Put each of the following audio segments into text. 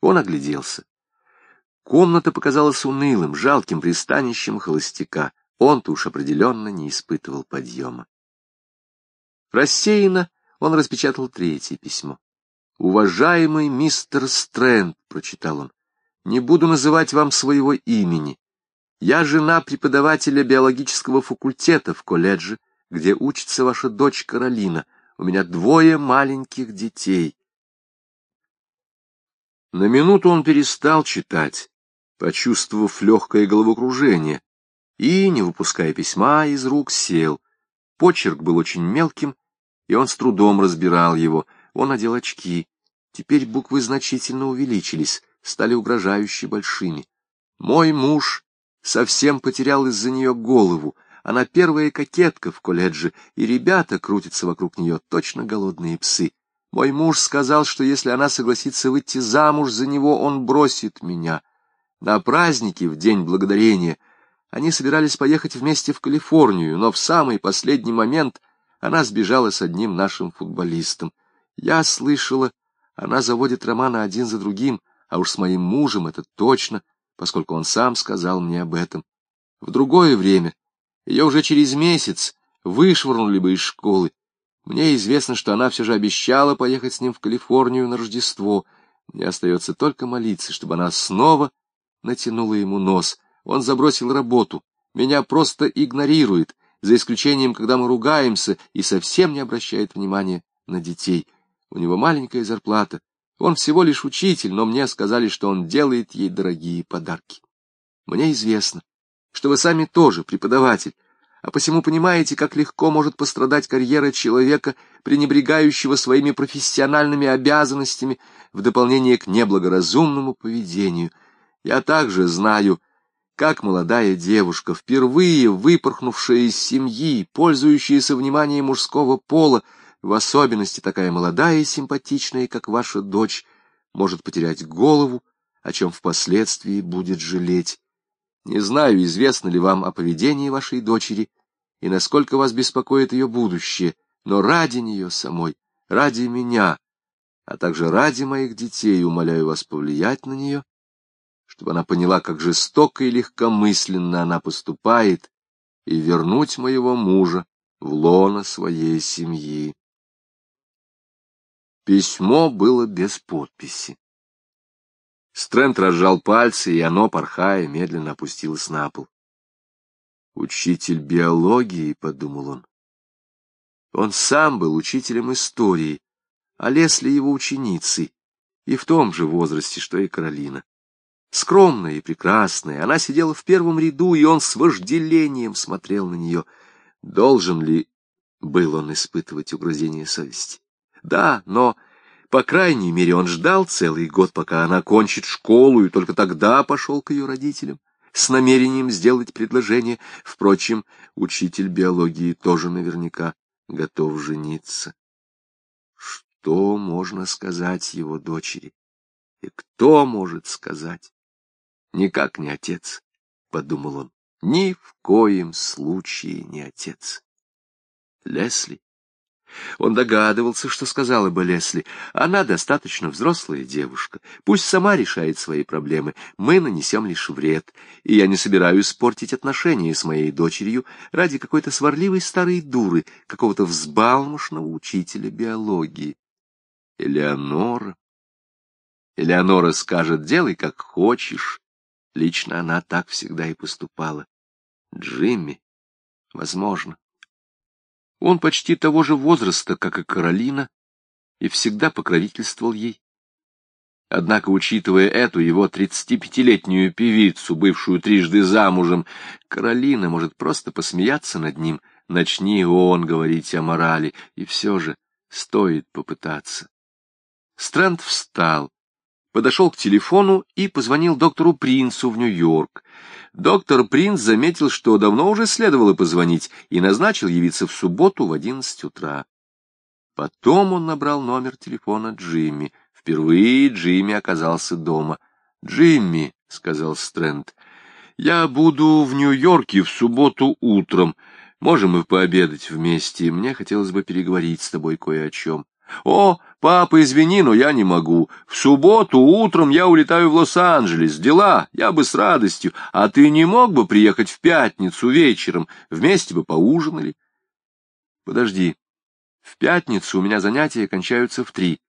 Он огляделся. Комната показалась унылым, жалким пристанищем холостяка. Он-то уж определенно не испытывал подъема. Рассеянно он распечатал третье письмо. «Уважаемый мистер Стрэнд», — прочитал он, — «не буду называть вам своего имени. Я жена преподавателя биологического факультета в колледже, где учится ваша дочь Каролина. У меня двое маленьких детей. На минуту он перестал читать, почувствовав легкое головокружение, и, не выпуская письма, из рук сел. Почерк был очень мелким, и он с трудом разбирал его. Он надел очки. Теперь буквы значительно увеличились, стали угрожающе большими. «Мой муж совсем потерял из-за нее голову. Она первая кокетка в колледже, и ребята крутятся вокруг нее, точно голодные псы. Мой муж сказал, что если она согласится выйти замуж за него, он бросит меня. На праздники в День Благодарения они собирались поехать вместе в Калифорнию, но в самый последний момент она сбежала с одним нашим футболистом. Я слышала, она заводит романы один за другим, а уж с моим мужем это точно, поскольку он сам сказал мне об этом. В другое время, ее уже через месяц, вышвырнули бы из школы, мне известно, что она все же обещала поехать с ним в Калифорнию на Рождество. Мне остается только молиться, чтобы она снова натянула ему нос. Он забросил работу, меня просто игнорирует, за исключением, когда мы ругаемся, и совсем не обращает внимания на детей. У него маленькая зарплата. Он всего лишь учитель, но мне сказали, что он делает ей дорогие подарки. Мне известно, что вы сами тоже преподаватель, а посему понимаете, как легко может пострадать карьера человека, пренебрегающего своими профессиональными обязанностями в дополнение к неблагоразумному поведению. Я также знаю, как молодая девушка, впервые выпорхнувшая из семьи, пользующаяся вниманием мужского пола, в особенности такая молодая и симпатичная, как ваша дочь, может потерять голову, о чем впоследствии будет жалеть. Не знаю, известно ли вам о поведении вашей дочери и насколько вас беспокоит ее будущее, но ради нее самой, ради меня, а также ради моих детей умоляю вас повлиять на нее, чтобы она поняла, как жестоко и легкомысленно она поступает, и вернуть моего мужа в лоно своей семьи. Письмо было без подписи. Стрэнд разжал пальцы, и оно, порхая, медленно опустилось на пол. «Учитель биологии», — подумал он. Он сам был учителем истории, а Лесли его ученицей, и в том же возрасте, что и Каролина. Скромная и прекрасная, она сидела в первом ряду, и он с вожделением смотрел на нее. Должен ли был он испытывать угрызение совести? Да, но по крайней мере, он ждал целый год, пока она кончит школу, и только тогда пошел к ее родителям с намерением сделать предложение. Впрочем, учитель биологии тоже наверняка готов жениться. Что можно сказать его дочери? И кто может сказать? Никак не отец, — подумал он, — ни в коем случае не отец. Лесли он догадывался, что сказала бы Лесли. Она достаточно взрослая девушка. Пусть сама решает свои проблемы. Мы нанесем лишь вред. И я не собираюсь испортить отношения с моей дочерью ради какой-то сварливой старой дуры, какого-то взбалмошного учителя биологии. Элеонора. Элеонора скажет, делай как хочешь. Лично она так всегда и поступала. Джимми, возможно. Он почти того же возраста, как и Каролина, и всегда покровительствовал ей. Однако, учитывая эту его тридцатипятилетнюю певицу, бывшую трижды замужем, Каролина может просто посмеяться над ним, начни он говорить о морали, и все же стоит попытаться. Стрэнд встал, подошел к телефону и позвонил доктору Принцу в Нью-Йорк. Доктор Принц заметил, что давно уже следовало позвонить, и назначил явиться в субботу в одиннадцать утра. Потом он набрал номер телефона Джимми. Впервые Джимми оказался дома. «Джимми», — сказал Стрэнд, — «я буду в Нью-Йорке в субботу утром. Можем мы пообедать вместе. Мне хотелось бы переговорить с тобой кое о чем». «О, папа, извини, но я не могу. В субботу утром я улетаю в Лос-Анджелес. Дела, я бы с радостью. А ты не мог бы приехать в пятницу вечером? Вместе бы поужинали?» «Подожди. В пятницу у меня занятия кончаются в три.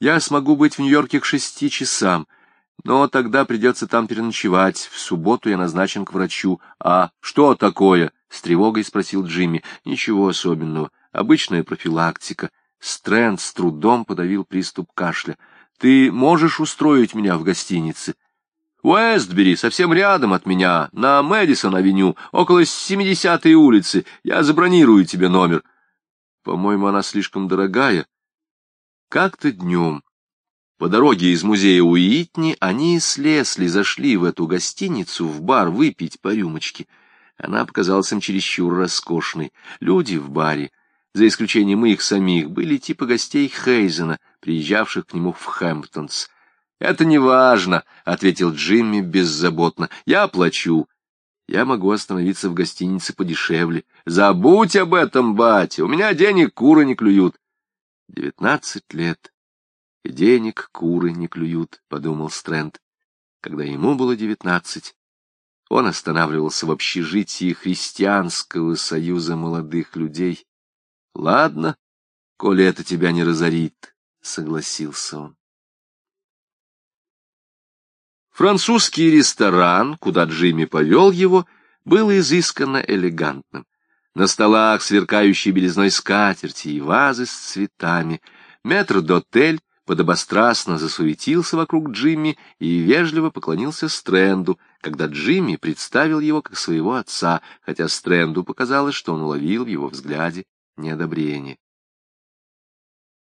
Я смогу быть в Нью-Йорке к шести часам, но тогда придется там переночевать. В субботу я назначен к врачу. А что такое?» — с тревогой спросил Джимми. «Ничего особенного. Обычная профилактика». Стрэнд с трудом подавил приступ кашля. «Ты можешь устроить меня в гостинице?» «Уэстбери, совсем рядом от меня, на Мэдисон-авеню, около 70-й улицы. Я забронирую тебе номер». «По-моему, она слишком дорогая». Как-то днем, по дороге из музея Уитни, они с Лесли зашли в эту гостиницу, в бар, выпить по рюмочке. Она показалась им чересчур роскошной. Люди в баре — за исключением их самих, были типа гостей Хейзена, приезжавших к нему в Хэмптонс. «Это не важно», — ответил Джимми беззаботно. «Я плачу. Я могу остановиться в гостинице подешевле. Забудь об этом, батя, у меня денег куры не клюют». «Девятнадцать лет, и денег куры не клюют», — подумал Стрэнд. Когда ему было девятнадцать, он останавливался в общежитии Христианского союза молодых людей — Ладно, коли это тебя не разорит, — согласился он. Французский ресторан, куда Джимми повел его, был изысканно элегантным. На столах сверкающие белизной скатерти и вазы с цветами. Метр-дотель подобострастно засуетился вокруг Джимми и вежливо поклонился Стрэнду, когда Джимми представил его как своего отца, хотя Стрэнду показалось, что он уловил в его взгляде неодобрение.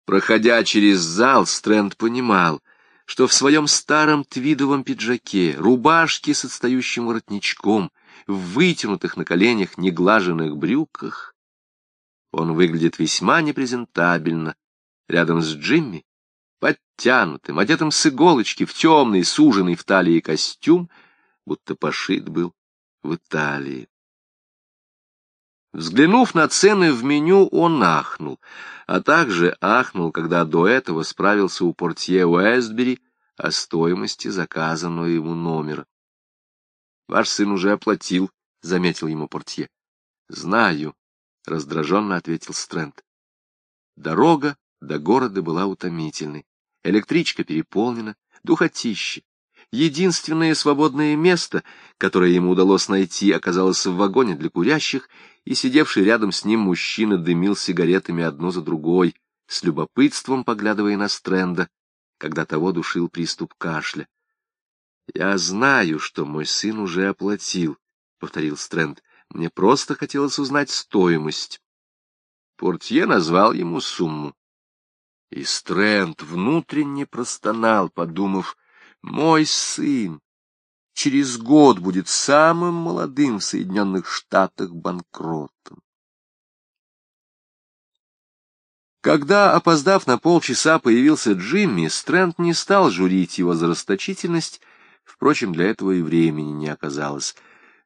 Проходя через зал, Стрэнд понимал, что в своем старом твидовом пиджаке, рубашке с отстающим воротничком, в вытянутых на коленях неглаженных брюках, он выглядит весьма непрезентабельно рядом с Джимми, подтянутым, одетым с иголочки в темный, суженный в талии костюм, будто пошит был в Италии. Взглянув на цены в меню, он ахнул, а также ахнул, когда до этого справился у портье Уэстбери о стоимости заказанного ему номера. — Ваш сын уже оплатил, — заметил ему портье. — Знаю, — раздраженно ответил Стрэнд. Дорога до города была утомительной. Электричка переполнена, духотище. Единственное свободное место, которое ему удалось найти, оказалось в вагоне для курящих, и сидевший рядом с ним мужчина дымил сигаретами одну за другой, с любопытством поглядывая на Стрэнда, когда того душил приступ кашля. — Я знаю, что мой сын уже оплатил, — повторил Стрэнд. — Мне просто хотелось узнать стоимость. Портье назвал ему сумму. И Стрэнд внутренне простонал, подумав, мой сын через год будет самым молодым в Соединенных Штатах банкротом. Когда, опоздав на полчаса, появился Джимми, Стрэнд не стал журить его за расточительность, впрочем, для этого и времени не оказалось.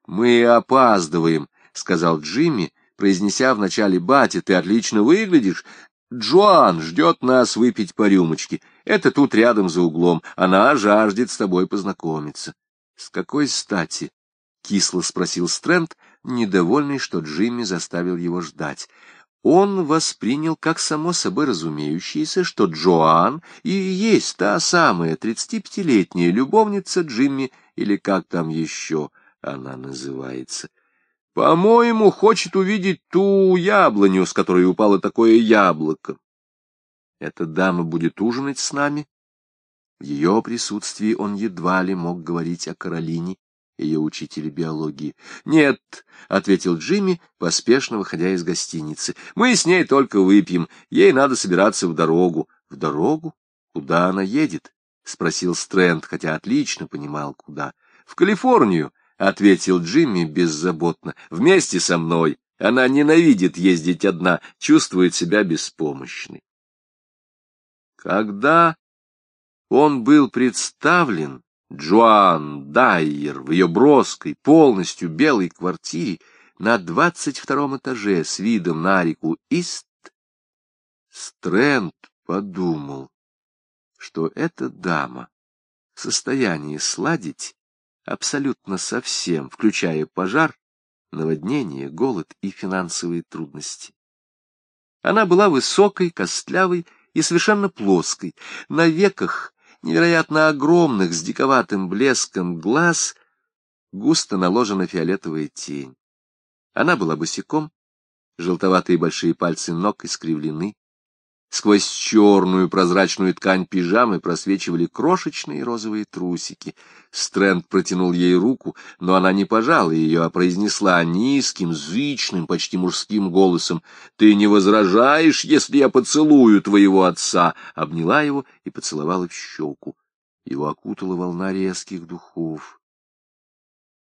«Мы опаздываем», — сказал Джимми, произнеся вначале «Батя, ты отлично выглядишь, Джоан ждет нас выпить по рюмочке. Это тут рядом за углом. Она жаждет с тобой познакомиться. — С какой стати? — кисло спросил Стрэнд, недовольный, что Джимми заставил его ждать. Он воспринял как само собой разумеющееся, что Джоан и есть та самая тридцатипятилетняя любовница Джимми, или как там еще она называется. — по-моему, хочет увидеть ту яблоню, с которой упало такое яблоко. Эта дама будет ужинать с нами. В ее присутствии он едва ли мог говорить о Каролине, ее учителе биологии. «Нет», — ответил Джимми, поспешно выходя из гостиницы, — «мы с ней только выпьем, ей надо собираться в дорогу». «В дорогу? Куда она едет?» — спросил Стрэнд, хотя отлично понимал, куда. «В Калифорнию», — ответил Джимми беззаботно, — вместе со мной. Она ненавидит ездить одна, чувствует себя беспомощной. Когда он был представлен, Джоан Дайер, в ее броской, полностью белой квартире на двадцать втором этаже с видом на реку Ист, Стрэнд подумал, что эта дама в состоянии сладить абсолютно со всем, включая пожар, наводнение, голод и финансовые трудности. Она была высокой, костлявой и совершенно плоской. На веках, невероятно огромных, с диковатым блеском глаз, густо наложена фиолетовая тень. Она была босиком, желтоватые большие пальцы ног искривлены, Сквозь черную прозрачную ткань пижамы просвечивали крошечные розовые трусики. Стрэнд протянул ей руку, но она не пожала ее, а произнесла низким, зычным, почти мужским голосом. — Ты не возражаешь, если я поцелую твоего отца? Обняла его и поцеловала в щеку. Его окутала волна резких духов.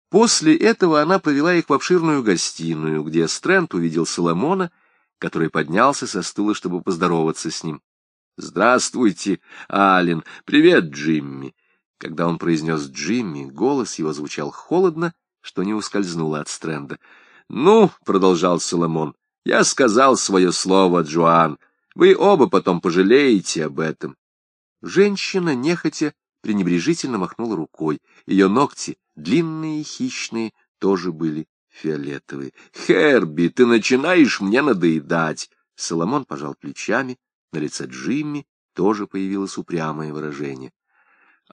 После этого она повела их в обширную гостиную, где Стрэнд увидел Соломона — который поднялся со стула, чтобы поздороваться с ним. «Здравствуйте, Ален! Привет, Джимми!» Когда он произнес «Джимми», голос его звучал холодно, что не ускользнуло от Стрэнда. «Ну, — продолжал Соломон, — я сказал свое слово, Джоан. Вы оба потом пожалеете об этом». Женщина, нехотя, пренебрежительно махнула рукой. Ее ногти, длинные и хищные, тоже были фиолетовые. «Херби, ты начинаешь мне надоедать!» Соломон пожал плечами, на лице Джимми тоже появилось упрямое выражение.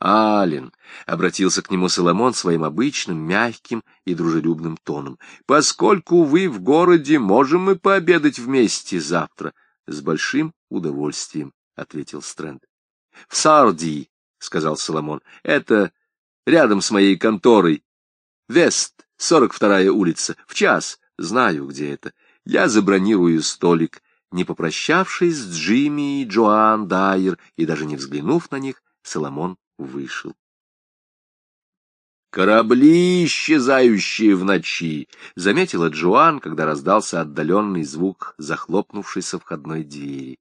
«Ален», — обратился к нему Соломон своим обычным, мягким и дружелюбным тоном, — «поскольку вы в городе, можем мы пообедать вместе завтра?» «С большим удовольствием», — ответил Стрэнд. «В Сардии», — сказал Соломон, — «это рядом с моей конторой. Вест, Сорок вторая улица. В час. Знаю, где это. Я забронирую столик. Не попрощавшись с Джимми и Джоан Дайер и даже не взглянув на них, Соломон вышел. «Корабли, исчезающие в ночи!» — заметила Джоан, когда раздался отдаленный звук захлопнувшейся входной двери.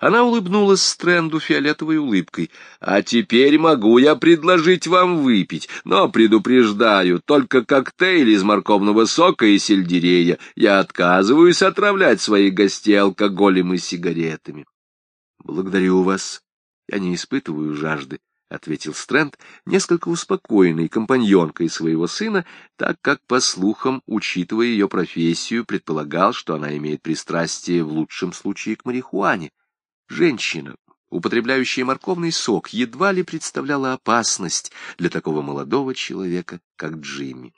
Она улыбнулась Стрэнду фиолетовой улыбкой. «А теперь могу я предложить вам выпить, но предупреждаю, только коктейль из морковного сока и сельдерея. Я отказываюсь отравлять своих гостей алкоголем и сигаретами». «Благодарю вас. Я не испытываю жажды», — ответил Стрэнд, несколько успокоенный компаньонкой своего сына, так как, по слухам, учитывая ее профессию, предполагал, что она имеет пристрастие в лучшем случае к марихуане. Женщина, употребляющая морковный сок, едва ли представляла опасность для такого молодого человека, как Джимми.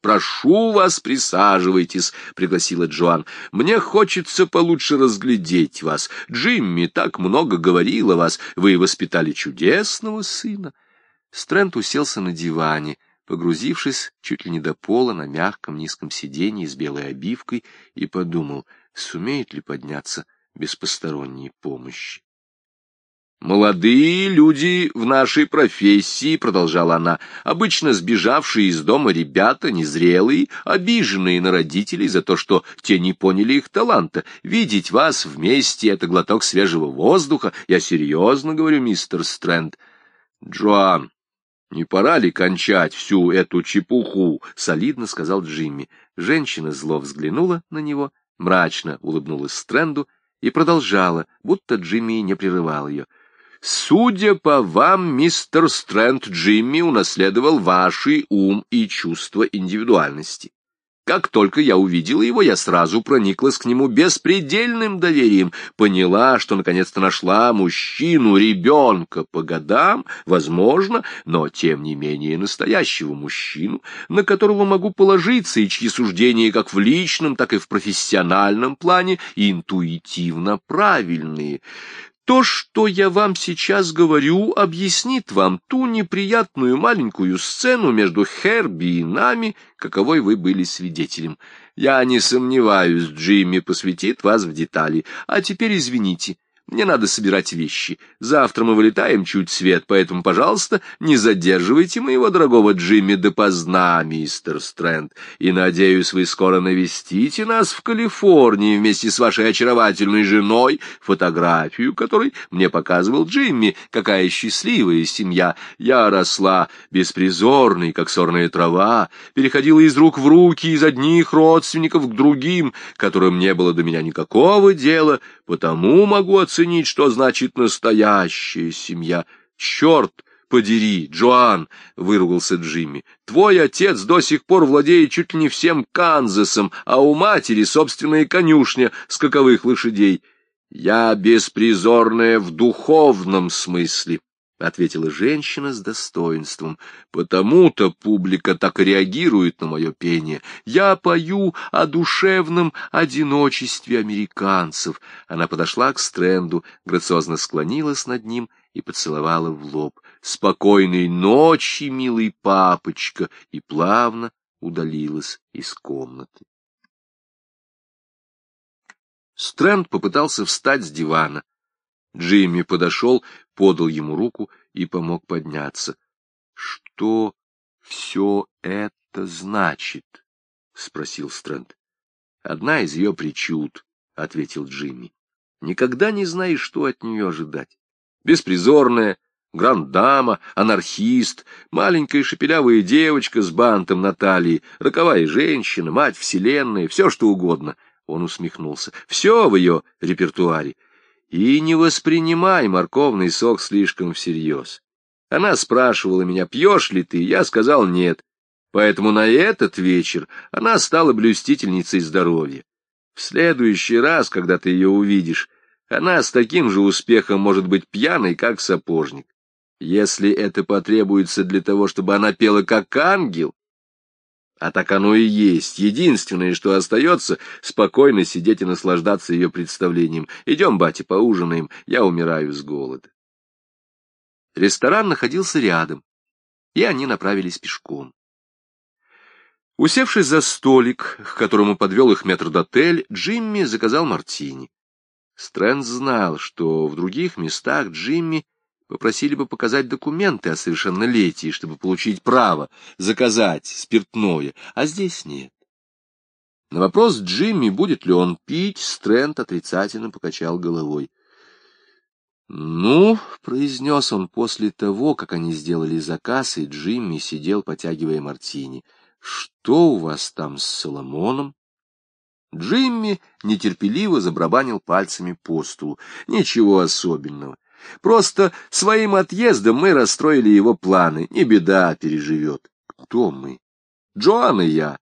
«Прошу вас, присаживайтесь», — пригласила Джоан. «Мне хочется получше разглядеть вас. Джимми так много говорил о вас. Вы воспитали чудесного сына». Стрэнд уселся на диване, погрузившись чуть ли не до пола на мягком низком сиденье с белой обивкой, и подумал, сумеет ли подняться без посторонней помощи. «Молодые люди в нашей профессии, — продолжала она, — обычно сбежавшие из дома ребята, незрелые, обиженные на родителей за то, что те не поняли их таланта. Видеть вас вместе — это глоток свежего воздуха. Я серьезно говорю, мистер Стрэнд. Джоан, не пора ли кончать всю эту чепуху? — солидно сказал Джимми. Женщина зло взглянула на него, мрачно улыбнулась Стрэнду и продолжала, будто Джимми не прерывал ее. «Судя по вам, мистер Стрэнд Джимми унаследовал ваши ум и чувство индивидуальности. Как только я увидела его, я сразу прониклась к нему беспредельным доверием, поняла, что наконец-то нашла мужчину, ребенка по годам, возможно, но тем не менее настоящего мужчину, на которого могу положиться и чьи суждения как в личном, так и в профессиональном плане интуитивно правильные. То, что я вам сейчас говорю, объяснит вам ту неприятную маленькую сцену между Херби и нами, каковой вы были свидетелем. Я не сомневаюсь, Джимми посвятит вас в детали. А теперь извините, мне надо собирать вещи. Завтра мы вылетаем чуть свет, поэтому, пожалуйста, не задерживайте моего дорогого Джимми допоздна, мистер Стрэнд. И, надеюсь, вы скоро навестите нас в Калифорнии вместе с вашей очаровательной женой, фотографию которой мне показывал Джимми. Какая счастливая семья! Я росла беспризорной, как сорная трава, переходила из рук в руки, из одних родственников к другим, которым не было до меня никакого дела, потому могу оценить, что значит настоящая семья. Черт подери, Джоан, — выругался Джимми, — твой отец до сих пор владеет чуть ли не всем Канзасом, а у матери собственная конюшня скаковых лошадей. Я беспризорная в духовном смысле, — ответила женщина с достоинством. — Потому-то публика так реагирует на мое пение. Я пою о душевном одиночестве американцев. Она подошла к Стрэнду, грациозно склонилась над ним и поцеловала в лоб. — Спокойной ночи, милый папочка! и плавно удалилась из комнаты. Стрэнд попытался встать с дивана. Джимми подошел, подал ему руку и помог подняться. — Что все это значит? — спросил Стрэнд. — Одна из ее причуд, — ответил Джимми. — Никогда не знаешь, что от нее ожидать. Беспризорная, грандама, анархист, маленькая шепелявая девочка с бантом на талии, роковая женщина, мать вселенной, все что угодно. Он усмехнулся. Все в ее репертуаре. И не воспринимай морковный сок слишком всерьез. Она спрашивала меня, пьешь ли ты, я сказал нет. Поэтому на этот вечер она стала блюстительницей здоровья. В следующий раз, когда ты ее увидишь, она с таким же успехом может быть пьяной, как сапожник. Если это потребуется для того, чтобы она пела как ангел, а так оно и есть. Единственное, что остается, спокойно сидеть и наслаждаться ее представлением. Идем, батя, поужинаем, я умираю с голода. Ресторан находился рядом, и они направились пешком. Усевшись за столик, к которому подвел их метрдотель, Джимми заказал мартини. Стрэнд знал, что в других местах Джимми попросили бы показать документы о совершеннолетии, чтобы получить право заказать спиртное, а здесь нет. На вопрос Джимми, будет ли он пить, Стрэнд отрицательно покачал головой. «Ну», — произнес он после того, как они сделали заказ, и Джимми сидел, потягивая мартини, — «что у вас там с Соломоном?» Джимми нетерпеливо забрабанил пальцами по столу. Ничего особенного. Просто своим отъездом мы расстроили его планы. Не беда, переживет. Кто мы? Джоан и я.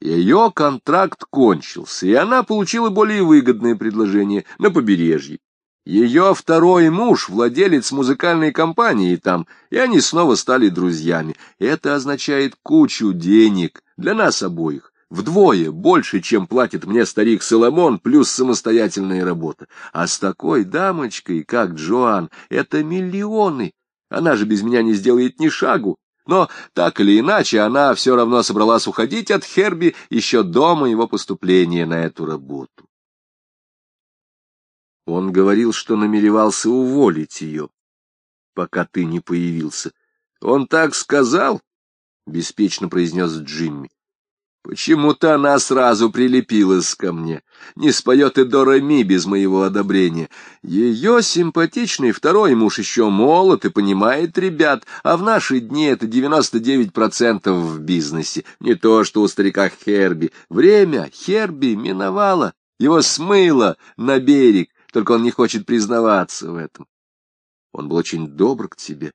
Ее контракт кончился, и она получила более выгодное предложение на побережье. Ее второй муж — владелец музыкальной компании там, и они снова стали друзьями. Это означает кучу денег для нас обоих вдвое больше, чем платит мне старик Соломон, плюс самостоятельная работа. А с такой дамочкой, как Джоан, это миллионы. Она же без меня не сделает ни шагу. Но так или иначе, она все равно собралась уходить от Херби еще до моего поступления на эту работу. Он говорил, что намеревался уволить ее, пока ты не появился. Он так сказал, — беспечно произнес Джимми. Почему-то она сразу прилепилась ко мне. Не споет и Дора Ми без моего одобрения. Ее симпатичный второй муж еще молод и понимает ребят, а в наши дни это 99% в бизнесе. Не то, что у старика Херби. Время Херби миновало, его смыло на берег, только он не хочет признаваться в этом. Он был очень добр к тебе.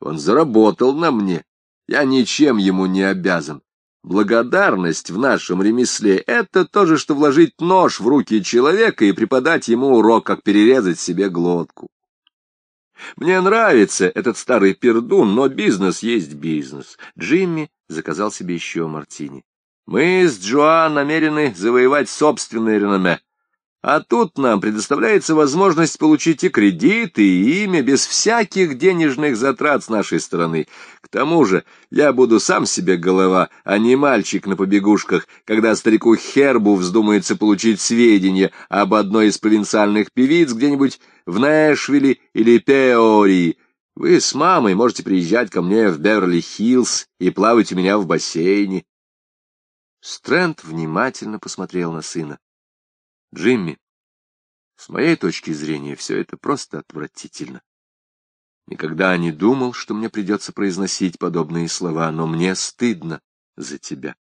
Он заработал на мне. Я ничем ему не обязан. Благодарность в нашем ремесле — это то же, что вложить нож в руки человека и преподать ему урок, как перерезать себе глотку. Мне нравится этот старый пердун, но бизнес есть бизнес. Джимми заказал себе еще мартини. Мы с Джоан намерены завоевать собственное реноме. А тут нам предоставляется возможность получить и кредиты, и имя без всяких денежных затрат с нашей стороны. К тому же я буду сам себе голова, а не мальчик на побегушках, когда старику Хербу вздумается получить сведения об одной из провинциальных певиц где-нибудь в Нэшвилле или Пеории. Вы с мамой можете приезжать ко мне в Беверли-Хиллз и плавать у меня в бассейне. Стрэнд внимательно посмотрел на сына. Джимми, с моей точки зрения, все это просто отвратительно. Никогда не думал, что мне придется произносить подобные слова, но мне стыдно за тебя.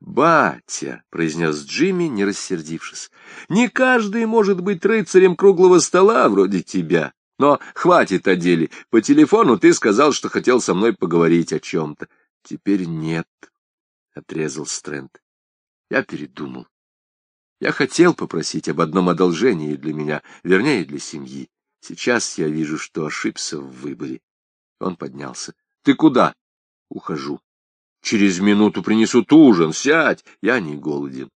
«Батя», — произнес Джимми, не рассердившись, — «не каждый может быть рыцарем круглого стола вроде тебя. Но хватит о деле. По телефону ты сказал, что хотел со мной поговорить о чем-то. Теперь нет, — отрезал Стрэнд. Я передумал. Я хотел попросить об одном одолжении для меня, вернее, для семьи. Сейчас я вижу, что ошибся в выборе. Он поднялся. — Ты куда? — Ухожу. — Через минуту принесут ужин. Сядь. Я не голоден.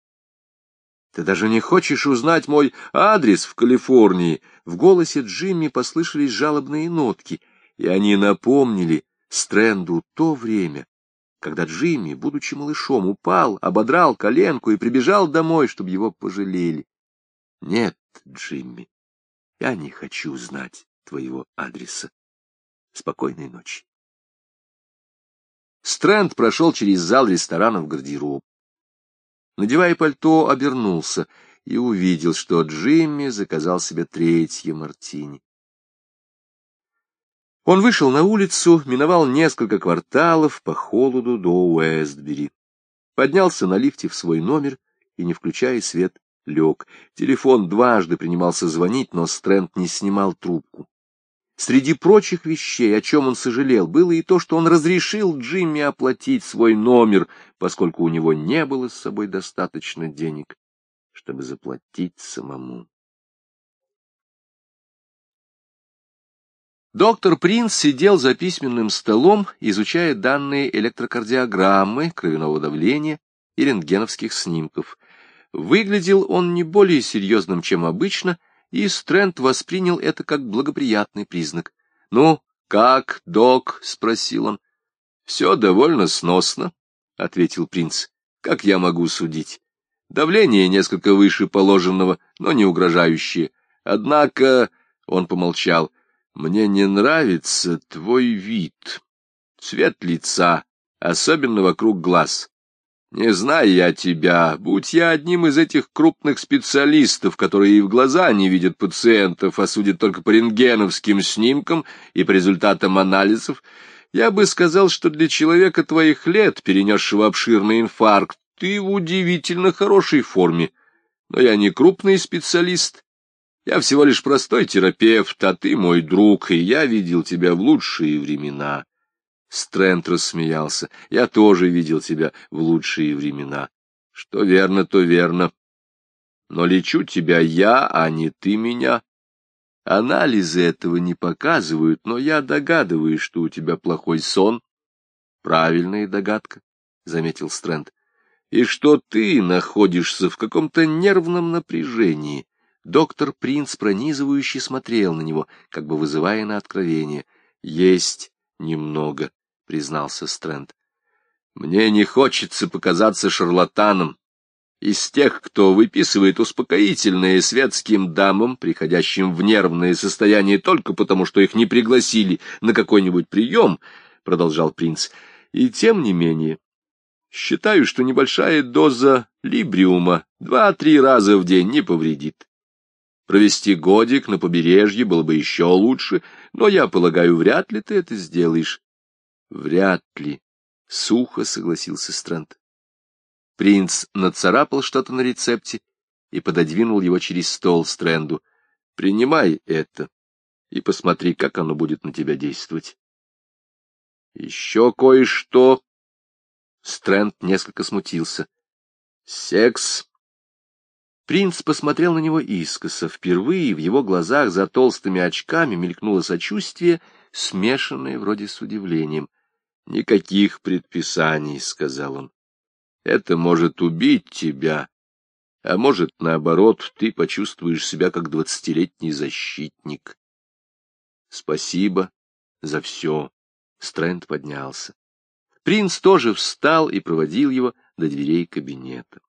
Ты даже не хочешь узнать мой адрес в Калифорнии? В голосе Джимми послышались жалобные нотки, и они напомнили Стрэнду то время, когда Джимми, будучи малышом, упал, ободрал коленку и прибежал домой, чтобы его пожалели. Нет, Джимми, я не хочу знать твоего адреса. Спокойной ночи. Стрэнд прошел через зал ресторана в гардероб. Надевая пальто, обернулся и увидел, что Джимми заказал себе третье мартини. Он вышел на улицу, миновал несколько кварталов по холоду до Уэстбери. Поднялся на лифте в свой номер и, не включая свет, лег. Телефон дважды принимался звонить, но Стрэнд не снимал трубку. Среди прочих вещей, о чем он сожалел, было и то, что он разрешил Джимми оплатить свой номер, поскольку у него не было с собой достаточно денег, чтобы заплатить самому. Доктор Принц сидел за письменным столом, изучая данные электрокардиограммы, кровяного давления и рентгеновских снимков. Выглядел он не более серьезным, чем обычно — и Стрэнд воспринял это как благоприятный признак. — Ну, как, док? — спросил он. — Все довольно сносно, — ответил принц. — Как я могу судить? Давление несколько выше положенного, но не угрожающее. Однако, — он помолчал, — мне не нравится твой вид, цвет лица, особенно вокруг глаз. Не знаю я тебя, будь я одним из этих крупных специалистов, которые и в глаза не видят пациентов, а судят только по рентгеновским снимкам и по результатам анализов, я бы сказал, что для человека твоих лет, перенесшего обширный инфаркт, ты в удивительно хорошей форме. Но я не крупный специалист, я всего лишь простой терапевт, а ты мой друг, и я видел тебя в лучшие времена. Стрэнд рассмеялся. Я тоже видел тебя в лучшие времена. Что верно, то верно. Но лечу тебя я, а не ты меня. Анализы этого не показывают, но я догадываюсь, что у тебя плохой сон. Правильная догадка, — заметил Стрэнд. И что ты находишься в каком-то нервном напряжении. Доктор Принц пронизывающе смотрел на него, как бы вызывая на откровение. Есть немного. — признался Стрэнд. — Мне не хочется показаться шарлатаном. Из тех, кто выписывает успокоительные светским дамам, приходящим в нервное состояние только потому, что их не пригласили на какой-нибудь прием, — продолжал принц, — и тем не менее, считаю, что небольшая доза либриума два-три раза в день не повредит. Провести годик на побережье было бы еще лучше, но я полагаю, вряд ли ты это сделаешь. Вряд ли, — сухо согласился Стрэнд. Принц нацарапал что-то на рецепте и пододвинул его через стол Стрэнду. — Принимай это и посмотри, как оно будет на тебя действовать. — Еще кое-что. Стрэнд несколько смутился. — Секс. Принц посмотрел на него искоса. Впервые в его глазах за толстыми очками мелькнуло сочувствие, смешанное вроде с удивлением. Никаких предписаний, — сказал он. Это может убить тебя, а может, наоборот, ты почувствуешь себя как двадцатилетний защитник. Спасибо за все. Стрэнд поднялся. Принц тоже встал и проводил его до дверей кабинета.